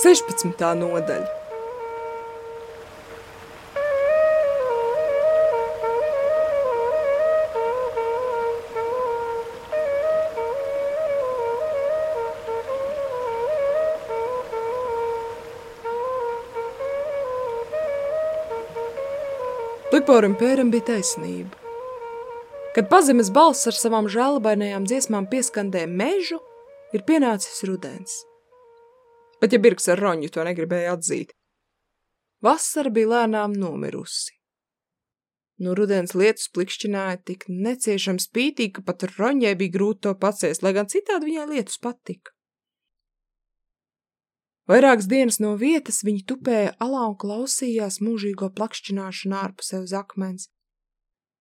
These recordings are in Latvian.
16. nodaļa Liporam pēram bija taisnība. Kad pazemes balss ar savām žēlabainajām dziesmām pieskandē mežu, ir pienācis rudens. Bet ja Birks ar Roņu to negribēja atzīt, vasara bija lēnām nomirusi. No rudens lietus plikšķināja tik neciešam spītīgi, ka pat Roņai bija grūti to paciest, lai gan citādi viņai lietus patika. Vairākas dienas no vietas viņi tupēja alā un klausījās mūžīgo plakšķināšanu ārpusē uz akmens.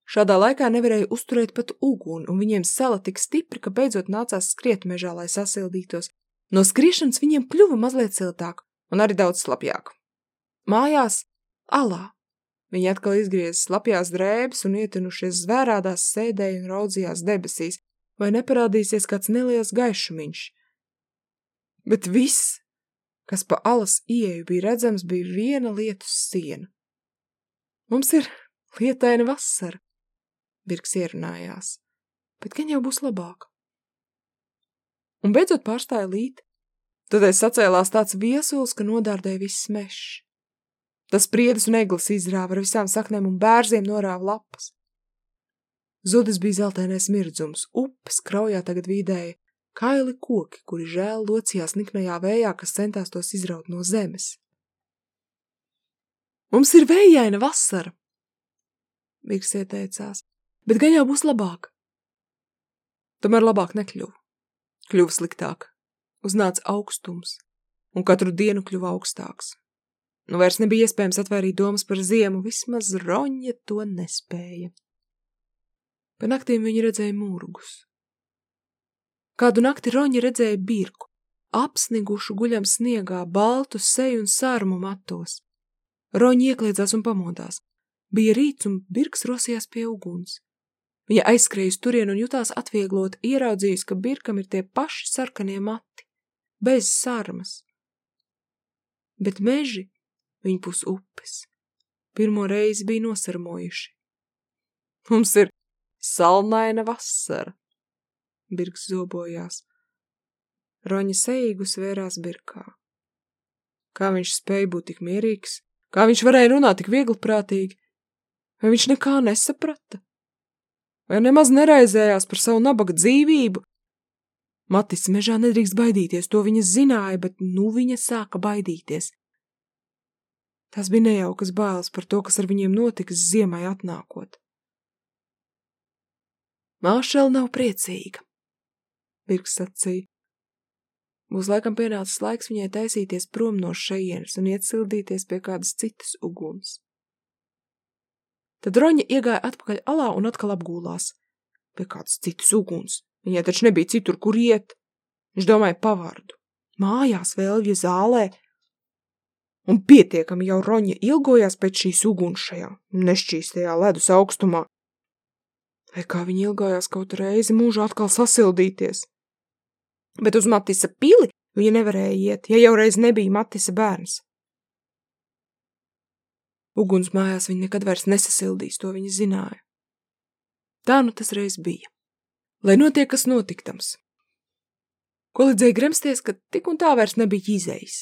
Šādā laikā nevarēja uzturēt pat uguni, un viņiem sala tik stipri, ka beidzot nācās skriet mežā, lai sasildītos. No skriešanas viņiem kļuva mazliet siltāk, un arī daudz slapjāk. Mājās, alā, viņi atkal izgrieza slapjās drēbes un ietinušies zvērādās sēdēja un raudzījās debesīs, vai neparādīsies kāds neliels gaišumiņš. Bet viss kas pa alas ieeju bija redzams, bija viena lietus siena. Mums ir lietaina vasara, Birks ierunājās, bet gan jau būs labāk. Un beidzot pārstāja līt, tad es sacēlās tāds viesuls, ka nodārdēja viss mešs. Tas priedis un eglis izrāva ar visām saknēm un bērziem norāva lapas. Zudis bija zeltainais mirdzums, upes kraujā tagad vīdēja kaili koki, kuri žēl locījās niknajā vējā, kas centās tos izraut no zemes. Mums ir vējaina vasara, Birks ieteicās, bet gan jau būs labāk. Tomēr labāk nekļuva. Kļuva sliktāk. Uznāca augstums, un katru dienu kļuva augstāks. Nu vairs nebija iespējams atvērīt domas par ziemu, vismaz roņa to nespēja. Pa naktīm viņi redzēja mūrgus. Kādu nakti Roņa redzēja birku, apsnigušu guļam sniegā, baltu seju un sārmu matos. Roņa iekliedzās un pamodās. Bija rīts un birks rosījās pie uguns. Viņa aizskrējusi turien un jutās atvieglot, ieraudzījusi, ka birkam ir tie paši sarkanie mati, bez sarmas. Bet meži viņa pus upes. Pirmo reizi bija nosarmojuši. Mums ir salnaina vasara, Birks zobojās. Roņa seigu svērās birkā. Kā viņš spēja būt tik mierīgs? Kā viņš varēja runāt tik viegliprātīgi? Vai viņš nekā nesaprata? Vai nemaz neraizējās par savu nabaga dzīvību? Matis mežā nedrīkst baidīties, to viņa zināja, bet nu viņa sāka baidīties. Tas bija nejaukas bailes par to, kas ar viņiem notiks ziemai atnākot. Māšela nav priecīga. Birks sacīja. Būs laikam pienācis laiks viņai taisīties prom no šejienes un iet sildīties pie kādas citas uguns. Tad Roņa iegāja atpakaļ alā un atkal apgūlās. Pie kādas citas uguns. Viņai taču nebija citur, kur iet. Viņš domāja pavardu. Mājās vēlvja zālē. Un pietiekami jau Roņa ilgojās pēc šīs uguns šajā nešķīstajā ledus augstumā. Vai kā viņa ilgojās kaut reizi mūžu atkal sasildīties? bet uz Matisa pili viņa nevarēja iet, ja jau reiz nebija Matisa bērns. Uguns mājās viņa nekad vairs nesasildīs, to viņa zināja. Tā nu tas reiz bija. Lai notiek, kas notiktams. Ko lidzēja gremsties, ka tik un tā vairs nebija izējis.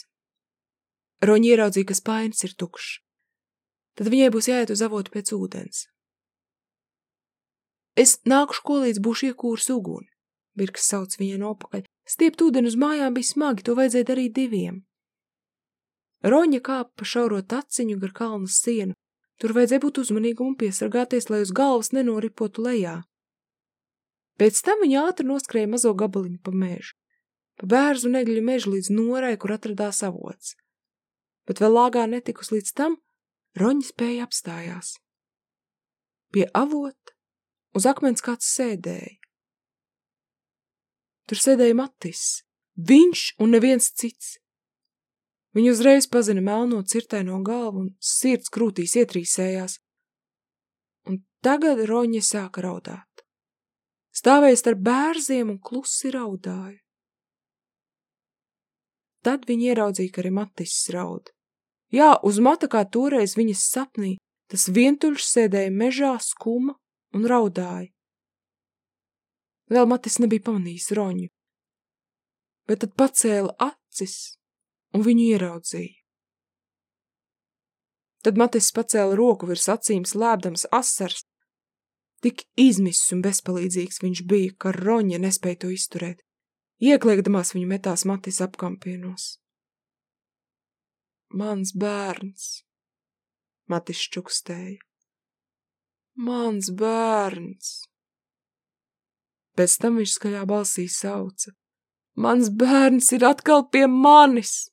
Roņi ieraudzīja, ka spainis ir tukšs. Tad viņai būs jāiet uz avotu pēc ūdens. Es nākušu, ko līdz būšu iekūrs uguni. Birks sauc viņai no pakaļ. Stiept ūdeni uz mājām bija smagi, to vajadzēja darīt diviem. Roņa kāpa pa šauro taciņu gar kalnu sienu. Tur vajadzēja būt uzmanīgam un piesargāties, lai uz galvas nenoripotu lejā. Pēc tam viņa ātri noskrēja mazo gabaliņu pa mežu, pa bērzu negļu mežu līdz norai, kur atradās avots. Bet vēl lāgā netikus līdz tam, Roņa spēja apstājās. Pie avota uz akmens kāds sēdēja. Tur sēdēja Matis, viņš un neviens cits. Viņu uzreiz pazina melno cirtaino galvu un sirds krūtīs ietrīsējās. Un tagad Roņa sāka raudāt. Stāvēja starp bērziem un klusi raudāja. tad viņa ieraudzīja, ka arī Matis raud. Jā, uz mata kā toreiz viņas sapnī, tas vientuļš sēdēja mežā, skuma un raudāja. Vēl Matis nebija pamanījis roņu, bet tad pacēla acis un viņu ieraudzīja. Tad Matis pacēla roku virs acīm slēpdams asars. Tik izmisis un bezpalīdzīgs viņš bija, ka Roņa nespēja to izturēt. Iekliekdamās viņu metās Matis apkampienos. Mans bērns, Matis čukstēja. Mans bērns. Pēc tam viņš skaļā balsī sauca. Mans bērns ir atkal pie manis!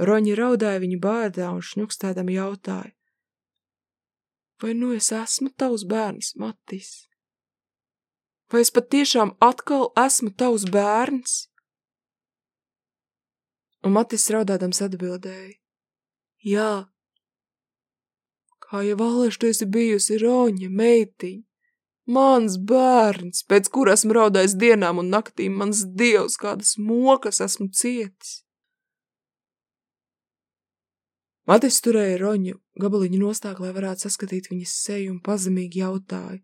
Roņi raudāja viņu bārdā un šņukstēdam jautāja. Vai nu es esmu tavs bērns, Matis? Vai es patiešām atkal esmu tavs bērns? Un Matis raudādams atbildēja. Jā, kā jau valēš tu esi bijusi Roņa meitiņa, mans bērns, pēc kur esmu raudājis dienām un naktīm, mans dievs, kādas mokas esmu cietis. Matis turēja roņu gabaliņu nostāk, lai varētu saskatīt viņas seju un pazemīgi jautāja.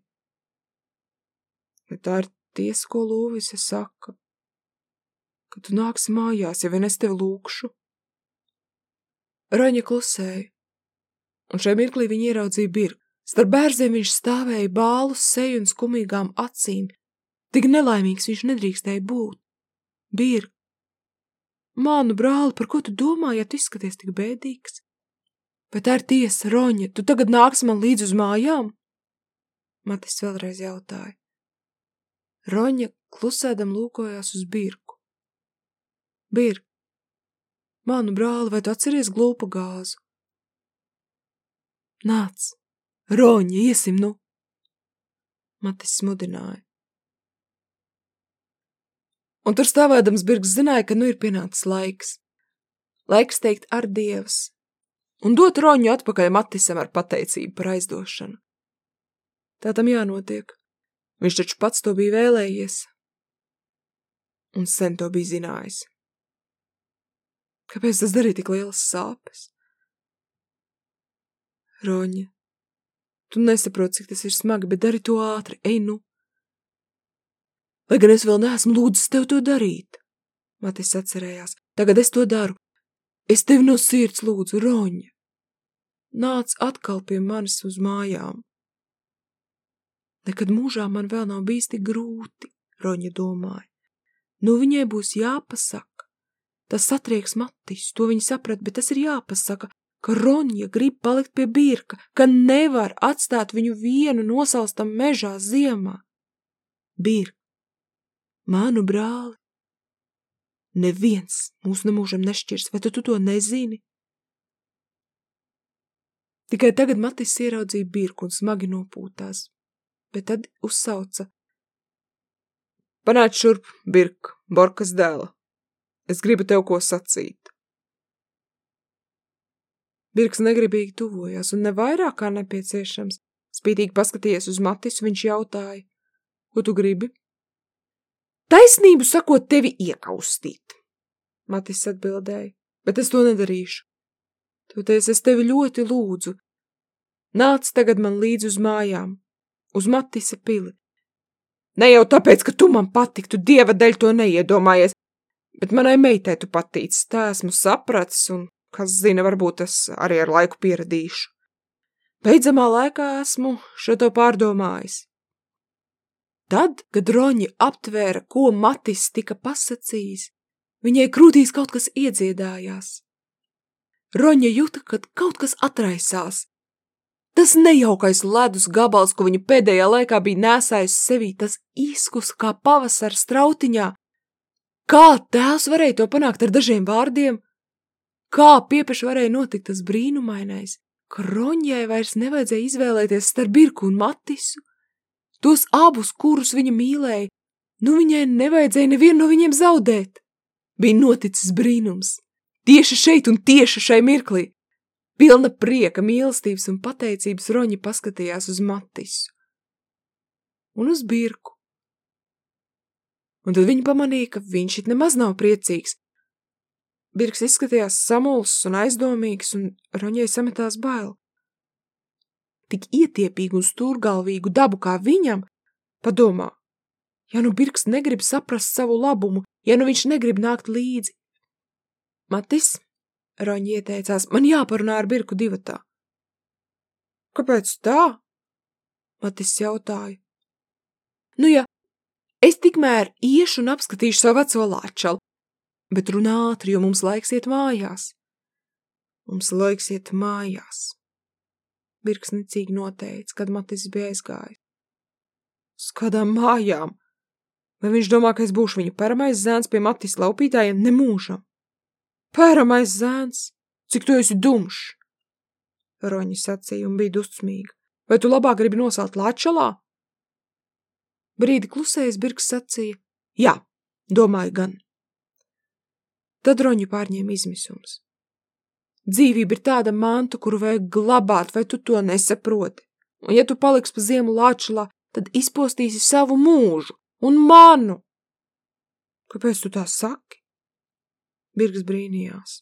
Bet tā ir tiesa, ko Lūvise saka, ka tu nāksi mājās, ja vien es tevi lūkšu. Roņa klusēja, un šai mirklī viņa ieraudzīja birku. Starp bērziem viņš stāvēja bālu seju un skumīgām acīm. Tik nelaimīgs viņš nedrīkstēja būt. Birk, Mānu brāli, par ko tu domā, ja tu izskaties tik bēdīgs? Bet tā ir tiesa, Roņa, tu tagad nāksi man līdz uz mājām? Matis vēlreiz jautāja. Roņa klusēdam lūkojās uz Birku. Birk, manu brāli, vai tu atceries glūpa gāzu? Nāc, Roņa, iesim nu! Matis smudināja. Un tur stāvēdams Birks zināja, ka nu ir pienācis laiks. Laiks teikt ar dievs, un dot roņu atpakaļ Matisam ar pateicību par aizdošanu. Tā tam jānotiek. Viņš taču pats to bija vēlējies. Un sen to bija zinājis. Kāpēc tas darīja tik lielas sāpes? Roņa, tu nesaproti, cik tas ir smagi, bet dari to ātri, ej nu. Lai gan es vēl neesmu lūdzis tev to darīt. Matis atcerējās, tagad es to daru, Es tevi no sirds lūdzu, Roņa. Nāc atkal pie manis uz mājām. Nekad mūžā man vēl nav bijis tik grūti, Roņa domāja. Nu viņai būs jāpasaka. Tas satrieks Matis, to viņa saprat, bet tas ir jāpasaka, ka Ronja grib palikt pie birka, ka nevar atstāt viņu vienu nosalstam mežā ziemā. Birk, manu brāli, Neviens mūs nemūžam nešķirs, vai tu, tu to nezini? Tikai tagad Matis ieraudzīja birku un smagi nopūtās, bet tad uzsauca. Panāc šurp, birk, Borkas dēla. Es gribu tev ko sacīt. Birks negribīgi tuvojās un ne vairāk kā nepieciešams. Spītīgi paskatījies uz Matisu, viņš jautāja, ko tu gribi? Taisnību sakot, tevi iekaustīt. Matis atbildēja, bet es to nedarīšu. Toties es tevi ļoti lūdzu. Nāc tagad man līdz uz mājām, uz Matisa pili. Ne jau tāpēc, ka tu man patiktu, dieva dēļ to neiedomājies, bet manai meitai tu patīc, tā esmu sapratis un, kas zina, varbūt es arī ar laiku pieradīšu. Beidzamā laikā esmu šo to pārdomājis. Tad, kad Roņi aptvēra, ko Matis tika pasacījis, viņai krūtīs kaut kas iedziedājās. Roņa jūta, kad kaut kas atraisās. Tas nejaukais ledus gabals, ko viņa pēdējā laikā bija nēsājis sevī, tas izkus kā pavasara strautiņā. Kā tēvs varēja to panākt ar dažiem vārdiem? Kā piepeši varēja notikt tas brīnumainais, ka Roņai vairs nevajadzēja izvēlēties starp Birku un Matisu? Tos abus, kurus viņa mīlēja, nu viņai nevajadzēja nevienu no viņiem zaudēt. Bija noticis brīnums. Tieši šeit un tieši šai mirklī. Pilna prieka, mīlestības un pateicības Roņa paskatījās uz Matisu. Un uz Birku. Un tad viņa pamanīja, ka viņš it nemaz nav priecīgs. Birks izskatījās samulsis un aizdomīgs, un Roņai sametās bail. Tik ietiepīgu un stūrgalvīgu dabu kā viņam, padomā, ja nu Birks negrib saprast savu labumu, ja nu viņš negrib nākt līdzi. Matis, Roņa ieteicās, man jāparunā ar Birku divatā. Kāpēc tā? Matis jautāja. Nu, ja es tikmēr iešu un apskatīšu savu veco lāčalu, bet runā ātri, jo mums laiks iet mājās. Mums laiks iet mājās. Birks nicīgi noteica, kad Matis bija aizgājis. Uz kādām mājām? Vai viņš domā, ka es būšu viņa paramais zēns pie Matis laupītājiem nemūžam? Paramais zēns? Cik tu esi dumšs? Roņa sacīja un bija dusmīga. Vai tu labāk gribi nosalt Lāčalā? Brīdi klusējis Birks sacīja. Jā, domāju gan. Tad Roņu pārņēma izmisums. Dzīvība ir tāda manta, kuru vajag glabāt, vai tu to nesaproti? Un ja tu paliksi pa ziemu Lāčalā, tad izpostīsi savu mūžu un manu. Kāpēc tu tā saki? Birgs brīnījās.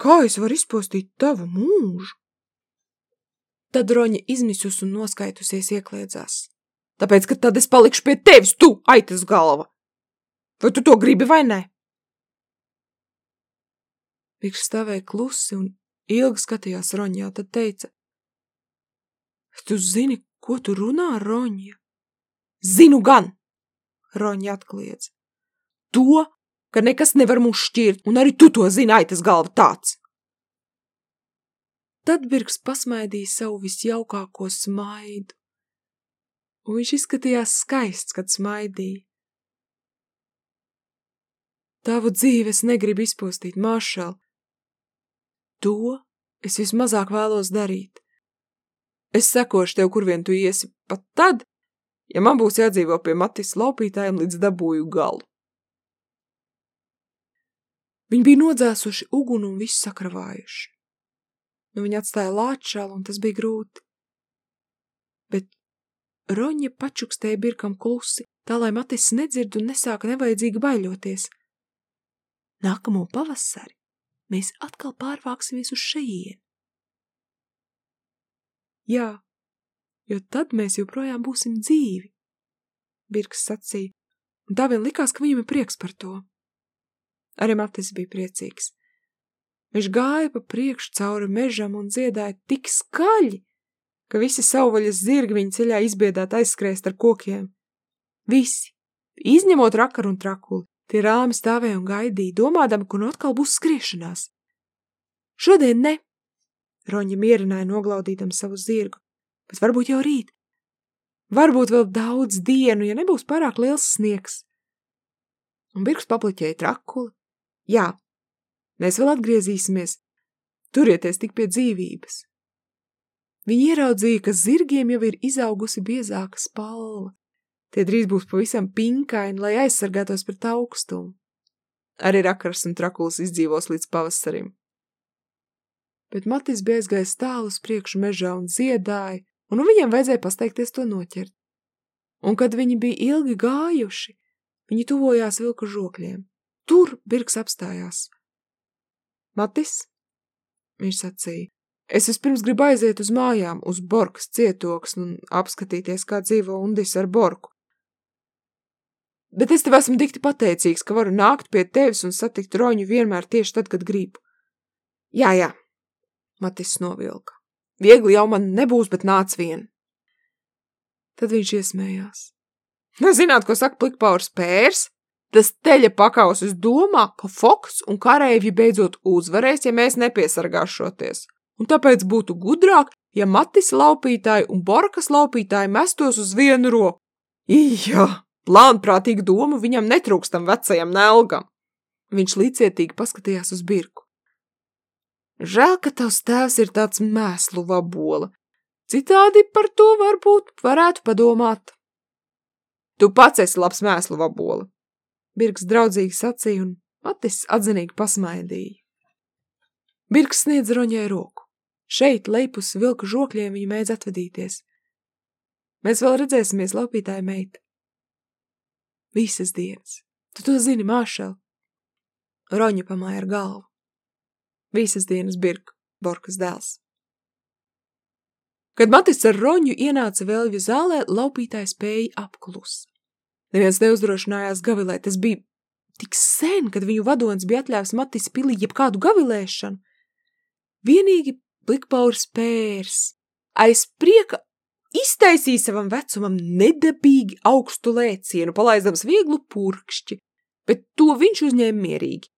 Kā es varu izpostīt tavu mūžu? Tad Roņa izmisus un noskaitusies iekliedzās. Tāpēc, ka tad es palikšu pie tevis, tu, aitas galva! Vai tu to gribi vai nē? Viņš stāvēja klusi un ilgi skatījās Roņā, tad teica: Tu zini, ko tu runā, Roņa? Zinu gan! Roņa atkliedz. To, ka nekas nevar mūs šķirt, un arī tu to zini, aitas galva tāds! Tad Birks pasmaidīja savu visjaukāko smaidu, un viņš izskatījās skaists, kad smaidīja. Tavu dzīvi es negribu izpostīt, Maršal. To es vismazāk vēlos darīt. Es sekošu tev, kur vien tu iesi, pat tad, ja man būs jādzīvo pie Matis laupītājiem līdz dabūju galu. Viņi bija nodzēsuši uguni un visu sakravājuši. Nu, viņa atstāja lāčālu, un tas bija grūti. Bet Roņa pačukstēja birkam klusi, tā lai Matis nedzird un nesāka nevajadzīgi baiļoties. Nākamo pavasari mēs atkal pārvāksimies uz šejienu. Jā, jo tad mēs joprojām būsim dzīvi, Birks sacīja, un tā vien likās, ka viņam ir prieks par to. Arī Matis bija priecīgs. Viņš gāja pa priekšu cauri mežam un dziedāja tik skaļi, ka visi savvaļas zirgi viņa ceļā izbiedāt aizskrēst ar kokiem. Visi, izņemot rakaru un trakuli, tie rāmi stāvēja un gaidīja, domādami, ka nu atkal būs skriešanās. Šodien ne, Roņa mierināja noglaudītam savu zirgu, bet varbūt jau rīt. Varbūt vēl daudz dienu, ja nebūs pārāk liels sniegs. Un Birks papliķēja trakuli. Jā, Mēs vēl atgriezīsimies. Turieties tik pie dzīvības. Viņi ieraudzīja, ka zirgiem jau ir izaugusi biezāka spalva. Tie drīz būs pavisam pinkaini, lai aizsargātos pret augstumu. Arī rakars un trakuls izdzīvos līdz pavasarim. Bet Matis bija aizgājis tālu uz priekšu mežā un ziedāja, un nu viņiem vajadzēja pasteikties to noķert. Un kad viņi bija ilgi gājuši, viņi tuvojās vilku žokļiem. Tur Birks apstājās. Matis? Viņš sacīja. Es vispirms gribu aiziet uz mājām, uz Borkas cietoksni un apskatīties, kā dzīvo Undis ar Borku. Bet es tev esmu dikti pateicīgs, ka varu nākt pie tevis un satikt Roņu vienmēr tieši tad, kad gribu. Jā, jā, Matis novilka. Viegli jau man nebūs, bet nāc vien. Tad viņš iesmējās. Nezināt, ko saka plikpaurs pērs? Tas teļa pakausis domā, ka Foks un karēvi beidzot uzvarēs, ja mēs nepiesargāšoties. Un tāpēc būtu gudrāk, ja Matis laupītāji un Borkas laupītāji mestos uz vienu roku. Jā, plānprātīga doma viņam netrūkstam vecajam nelgam. Viņš līdzietīgi paskatījās uz Birku. Žēl, ka tavs tēvs ir tāds mēslu vabola. Citādi par to varbūt varētu padomāt. Tu pats esi labs mēslu vabola, Birks draudzīgi sacīja un Matis atzinīgi pasmaidīja. Birks sniedz Roņai roku. Šeit, leipus vilku žokļiem, viņa mēdz atvedīties. Mēs vēl redzēsimies, laupītāja meita. Visas dienas. Tu to zini, Māšel. Roņa pamāja ar galvu. Visas dienas birka, Borkas dēls. Kad Matis ar Roņu ienāca Velvju zālē, laupītājs spēja apklusa. Neviens neuzdrošinājās gavilēt, tas bija tik sen, kad viņu vadonis bija atļāvis Matis pilī jebkādu gavilēšanu. Vienīgi plikpaurs pērs, aiz prieka iztaisīja savam vecumam nedabīgi augstu lēcienu, palaidams vieglu purkšķi, bet to viņš uzņēma mierīgi.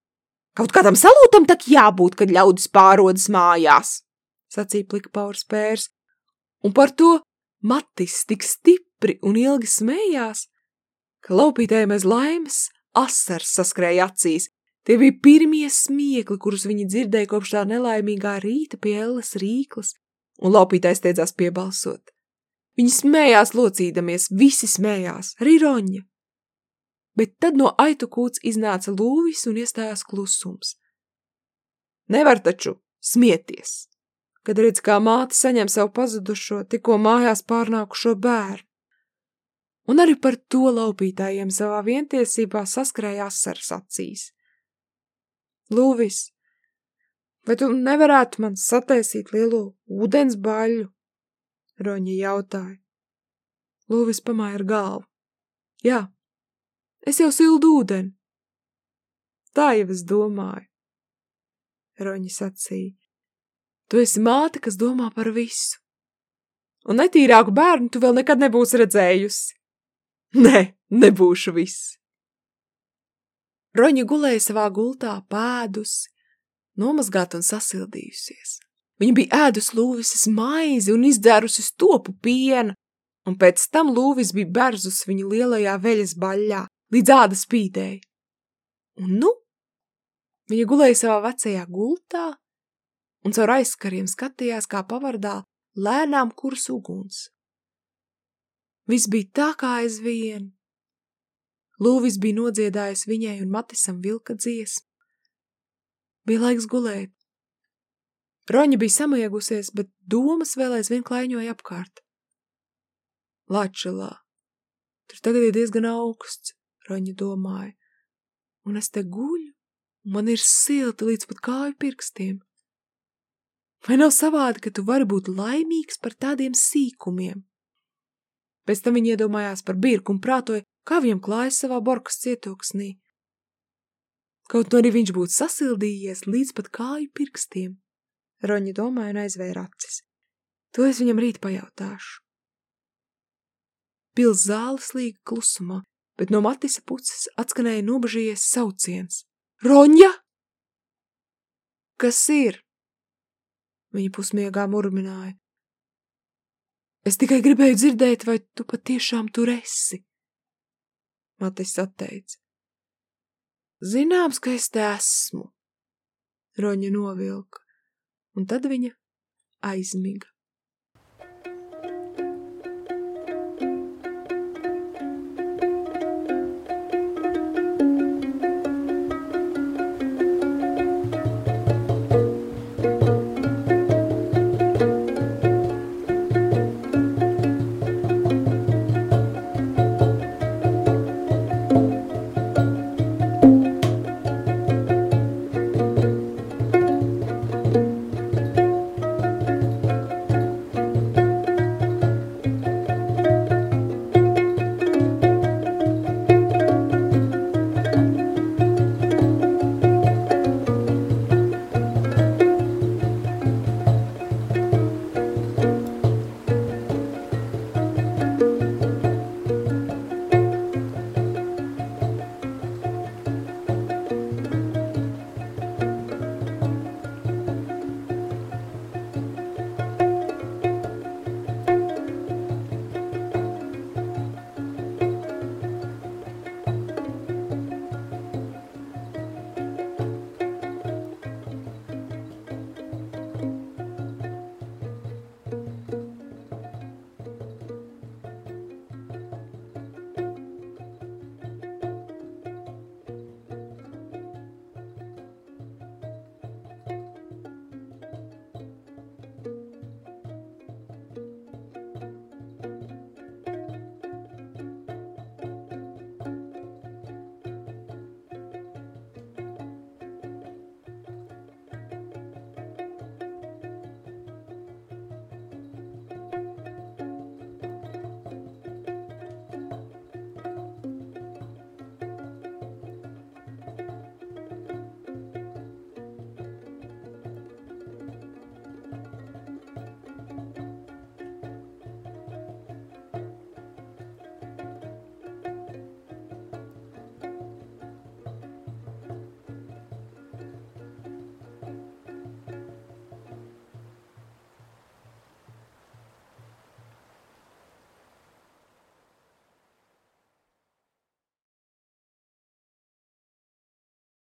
Kaut kādam salūtam tak jābūt, kad ļaudis pārodas mājās, sacīja plikpaurs pērs, un par to Matis tik stipri un ilgi smējās, ka laupītājiem aiz laimes asars saskrēja acīs. Tie bija pirmie smiekli, kurus viņi dzirdēja kopš tā nelaimīgā rīta pie Elles rīklas, un laupītājs steidzās piebalsot. Viņi smējās locīdamies, visi smējās, arī Roņa. Bet tad no aitu kūts iznāca lūvis un iestājās klusums. Nevar taču smieties, kad redz, kā māte saņem savu pazudušo, tikko mājās pārnākušo bērnu un arī par to laupītājiem savā vientiesībā saskrēja asars acīs. Lūvis, vai tu nevarētu man sataisīt lielo ūdens baļu? Roņa jautāja. Lūvis pamāja ar galvu. Jā, es jau sildu ūdeni. Tā jau es domāju. Roņa sacīja. Tu esi māte, kas domā par visu. Un netīrāku bērnu tu vēl nekad nebūsi redzējusi. Nē, nebūšu viss. Roņa gulēja savā gultā pēdus, nomazgāta un sasildījusies. Viņa bija ēdus lūvises maizi un izdzērusi stopu piena, un pēc tam lūvis bija berzus viņa lielajā veļas baļļā, līdz āda spīdēja. Un nu, viņa gulēja savā vecajā gultā un caur aizskariem skatījās, kā pavardā lēnām kurs uguns. Viss bija tā kā aizvien. Lūvis bija nodziedājis viņai un Matisam vilka dziesmu. Bija laiks gulēt. Roņa bija samiegusies, bet domas vēl aizvien klaiņoja apkārt. Lačelā. Tur tagad ir diezgan augsts, Roņa domāja. Un es te guļu, un man ir silti līdz pat kāju pirkstiem. Vai nav savādi, ka tu vari būt laimīgs par tādiem sīkumiem? Pēc tam viņa iedomājās par birku un prātoja, kā viņam klājas savā borkas cietoksnī. Kaut no arī viņš būtu sasildījies līdz pat kāju pirkstiem. Roņa domāja un aizvēra acis. To es viņam rīt pajautāšu. Pils zāle slīga klusumā, bet no Matisa puses atskanēja nobažījies sauciens. Roņa! Kas ir? Viņa pusmiegā murmināja. Es tikai gribēju dzirdēt, vai tu patiešām tur esi. Matis atteica. Zināms, ka es te esmu. Roņa novilka, un tad viņa aizmiga.